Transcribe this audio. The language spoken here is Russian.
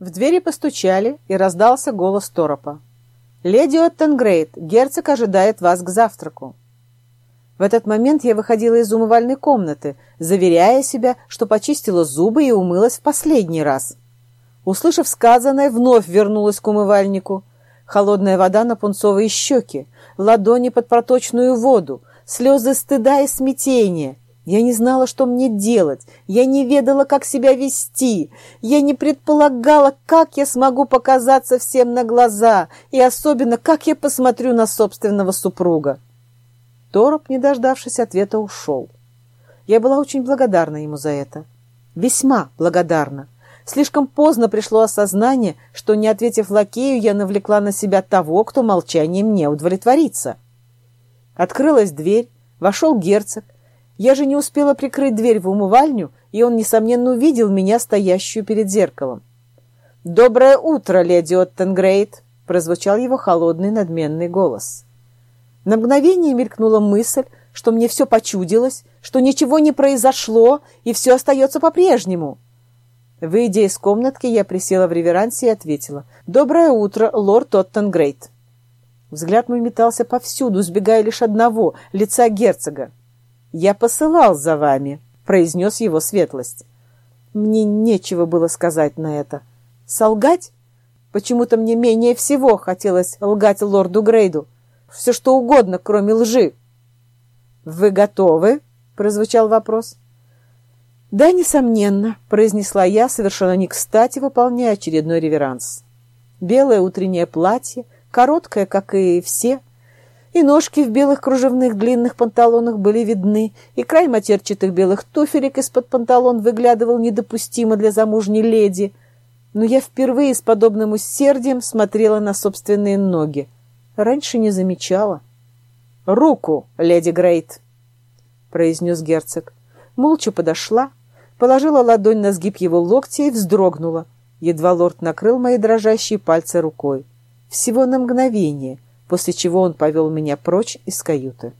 В двери постучали, и раздался голос Торопа. «Леди Оттенгрейд, герцог ожидает вас к завтраку». В этот момент я выходила из умывальной комнаты, заверяя себя, что почистила зубы и умылась в последний раз. Услышав сказанное, вновь вернулась к умывальнику. Холодная вода на пунцовые щеки, ладони под проточную воду, слезы стыда и смятения. Я не знала, что мне делать, я не ведала, как себя вести, я не предполагала, как я смогу показаться всем на глаза, и особенно, как я посмотрю на собственного супруга. Тороп, не дождавшись ответа, ушел. Я была очень благодарна ему за это. Весьма благодарна. Слишком поздно пришло осознание, что, не ответив лакею, я навлекла на себя того, кто молчанием не удовлетворится. Открылась дверь, вошел герцог. Я же не успела прикрыть дверь в умывальню, и он, несомненно, увидел меня, стоящую перед зеркалом. «Доброе утро, леди Оттенгрейд!» — прозвучал его холодный надменный голос. На мгновение мелькнула мысль, что мне все почудилось, что ничего не произошло, и все остается по-прежнему. Выйдя из комнатки, я присела в реверансе и ответила. «Доброе утро, лорд Оттенгрейд». Взгляд мой метался повсюду, сбегая лишь одного — лица герцога. «Я посылал за вами», — произнес его светлость. Мне нечего было сказать на это. Солгать? Почему-то мне менее всего хотелось лгать лорду Грейду. Все что угодно, кроме лжи. «Вы готовы?» — прозвучал вопрос. «Да, несомненно», — произнесла я, совершенно не кстати, выполняя очередной реверанс. Белое утреннее платье, короткое, как и все, и ножки в белых кружевных длинных панталонах были видны, и край матерчатых белых туфелек из-под панталон выглядывал недопустимо для замужней леди. Но я впервые с подобным усердием смотрела на собственные ноги. Раньше не замечала. «Руку, леди Грейт!» — произнес герцог. Молча подошла, положила ладонь на сгиб его локтя и вздрогнула. Едва лорд накрыл мои дрожащие пальцы рукой. Всего на мгновение, после чего он повел меня прочь из каюты.